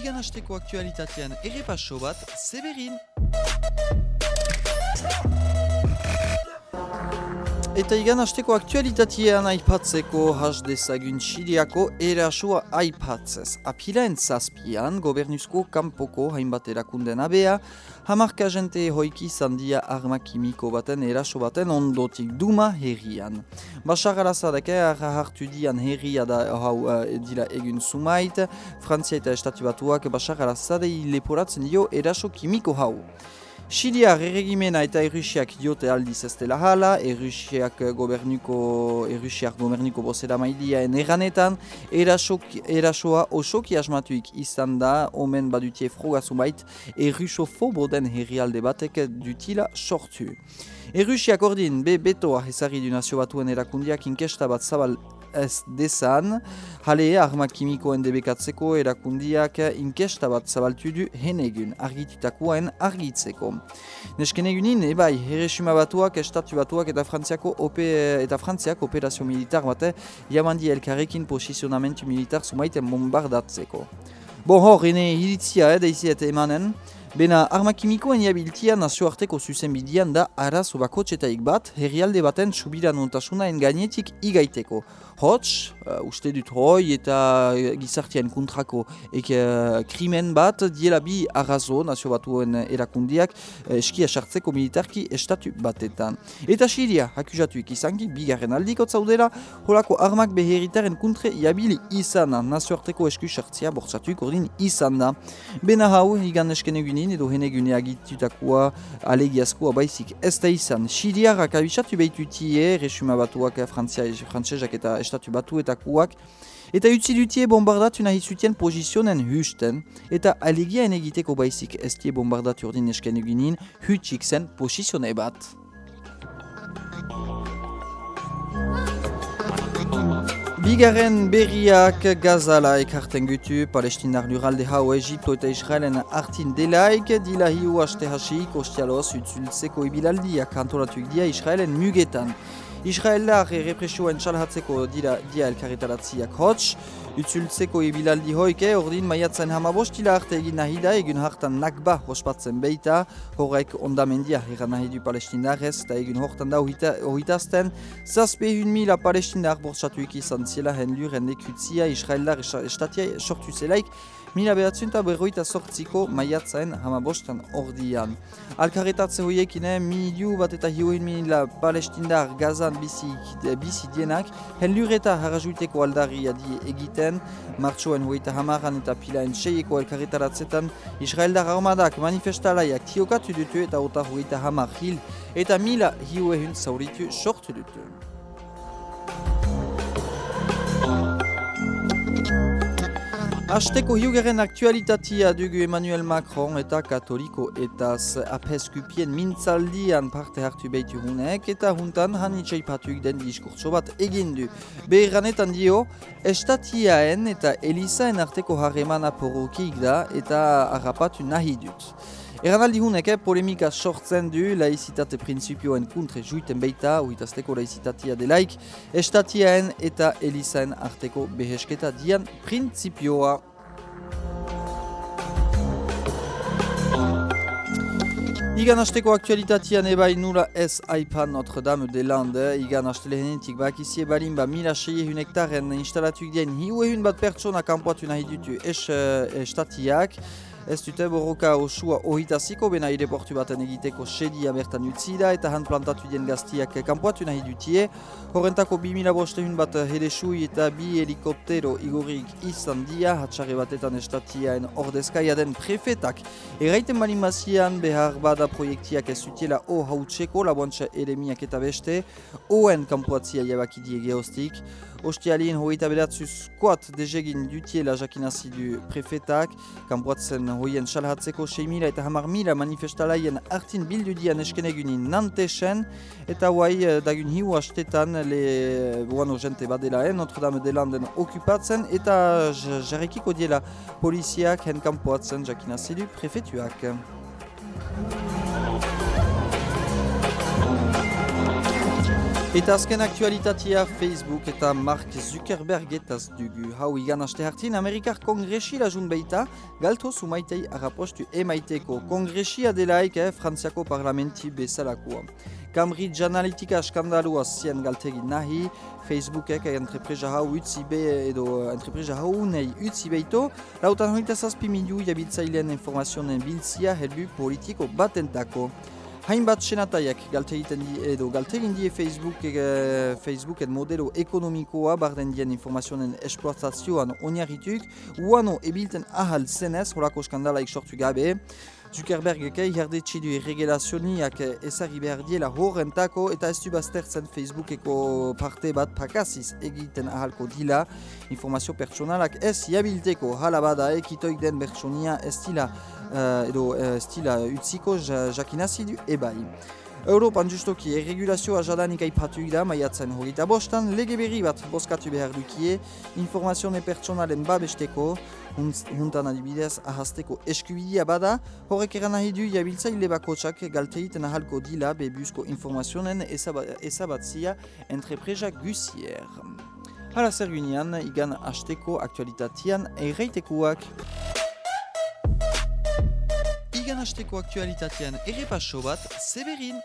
igan hasteko aktualitatean errepaso bat, Severin! Eta igan hasteko aktualitatean aipatzeko has dezagun Siriako erasua aipatzez. Apilaen zazpian, gobernuzko kanpoko hainbat erakunden abea, hamarka jente hoiki zandia arma kimiko baten eraso baten ondotik duma herrian. Basar arazadake hartu dian herria da hau uh, dira egun sumait, Frantzia eta Estatu Batuak Basar arazadei leporatzen dio eraso kimiko hau. Siria erregimena eta Errusiak diote aldiz ez dela hala, Errusiak gobernuko, Errusiak gobernuko bozera maidiaen erranetan, erasoa osoki asmatuik izan da, omen badutie frogazu bait, Errusofobo den herrialde batek dutila sortu. Errusiak ordin, be betoa ezari du nazio batuen erakundiak inkesta bat zabal ez desan, jale arma kimikoen debekatzeko erakundiak inkesta bat zabaltu du henegun, argitutakoen argitzeko. Nesken egunin, ebai, herresuma batuak, estatu batuak eta frantziako ope, eta frantziak operazio militar bate, jamandi elkarrekin posizionamentu militar zumaiten bombardatzeko. Bo hor, hene hilitzia, eh, daizi eta emanen, Bena, arma kimikoen jabiltia nazioarteko zuzen bidian da arazo bakotxetaik bat, herrialde baten subiran ontasunaen gainetik igaiteko. Hots, uh, uste dut hoi eta gizartian kontrako ek uh, krimen bat, diela bi arrazo nazio batuen erakundiak uh, eskia sartzeko militarki estatu batetan. Eta Siria, akuzatuik izanki, bigarren aldiko zaudela, holako armak beheritaren kontre jabili izan nazioarteko esku sartzea bortzatuik ordin izan da. Bena hau, igan esken egunin edo henegune agitutakoa alegiazkoa baizik ez da izan. Siriarrak abisatu behitutie, resuma batuak frantzezak eta estatu batuetakoak, eta utzi dutie bombardatu nahi zutien pozizionen husten, eta alegiaen egiteko baizik ez die bombardatu ordin esken eginin, hutsik zen pozizione bat. Bigarren berriak gazala ekarten gutu, palestinar luralde hau Egipto eta Israelen artin delaik, dila hiu haste hasik, ostialoz utzultzeko ibilaldiak antolatuik dia Israelen mugetan. Israelar represioen txalhatzeko dira dia elkarretaratziak hotx, utzultzeko ibilaldi hoike, ordin maiatzen hamabostila arte egin nahi da, egun hartan nakba hospatzen beita, horrek ondamendia eran nahi du palestinarez, eta egun hortan da horritazten, zazpehun mila palestinar bortzatuik izan ziela hen luren ekutzia Israelar estatia sortu zelaik, Mila behatzen eta berroita sortziko maiatzaen hamabostan ordian. Alkarretatze hoiekine, miliu bat eta hioin mila palestindar gazan bizi, bizi dienak, henlur eta harajuiteko aldarri adi egiten, martxoen hoita hamaran eta pilaen seieko elkarretaratzetan, Israeldar armadak manifestalaiak tiokatu dutu eta ota hoita hamar hil, eta mila hioehun zauritu sortu dutu. Azteko hiugaren aktualitatea dugu Emmanuel Macron eta katoliko eta apeskupien mintzaldian parte hartu behitu hunek eta juntan han itxaipatuk den diskurtso bat egin du. Behiranetan dio, estatiaen eta elisaen arteko harremana porokik da eta harrapatu nahi dut. Eran aldi hunek, eh, polemika sortzen du laizitate prinsipioen kontre juiten beita, uitazteko laizitatea delaik, estatiaen eta elisaen arteko behesketa dian prinsipioa. Igan hasteko aktualitatean ebai nula ez aipan Notre-Dame de Lande, igan hastelehenetik bakizie balin ba mila seie hektaren instalatuk dien hiu bat pertsona kanpoatu nahi dutu es, uh, estatiak, Ez dute borroka osua ohitaziko bena aireportu baten egiteko sedi abertan utzi da eta han plantatu den gaztiak kanpoatu nahi dutie. Horrentako 2000 bostehun bat hedesui eta bi helikoptero igorik izan dia, hatxarre batetan estatiaen ordezkaia den prefetak. Erraiten balimazian behar bada proiektiak ez zutiela o hautseko laboantxa elemiak eta beste, oen kanpoatzia jabakidie geostik. Ostialien hogeita beratzuz koat dezegin dutiela jakinazi du prefetak, kanpoatzen hoien salhatzeko 6.000 eta hamar mila manifestalaien artin bildu dian eskenegunin nantesen, eta huai eh, dagun hiu hastetan le buano jente badela en, Notre Dame de Landen okupatzen, eta jarrekiko diela poliziak hen kanpoatzen jakinazi du prefetuak. Eta azken aktualitatea Facebook eta Mark Zuckerberg etaz dugu. Hau igan aste hartin, Amerikar kongresi lajun beita, galto sumaitei arapostu emaiteko. Kongresia delaik, eh, Frantziako parlamenti bezalakoa. Cambridge Analytica skandalua zien galtegi nahi, Facebookek entrepresa hau utzi be edo entrepresa hau nahi utzi beito, lautan hoita zazpi miliu jabiltzailean informazioen biltzia helbu politiko batentako. Hainbat senataiak galte egiten di edo galte egin die Facebook e, Facebooken modelo ekonomikoa barden dien informazioen esploatazioan oinarrituk, uano ebilten ahal zenez horako skandalaik sortu gabe, Zuckerberg eke jardetxe du erregelazioniak ezari behar diela horrentako eta ez du baztertzen Facebookeko parte bat pakaziz egiten ahalko dila. Informazio pertsonalak ez jabilteko hala bada ekitoik den bertsonia ez dila edo ez dila utziko du ebai. Europan justoki erregulazioa jadanik aipatu da maiatzen hogeita bostan, lege berri bat boskatu behar dukie, informazione pertsonalen babesteko, huntan adibidez ahazteko eskubidea bada, horrek eran nahi du jabiltzaile bakotsak galteiten ahalko dila bebuzko informazionen ezabatzia entrepresa gusier. Hala zer igan hasteko aktualitatean erreitekoak. Igan hasteko aktualitatean errepaso bat, Severin!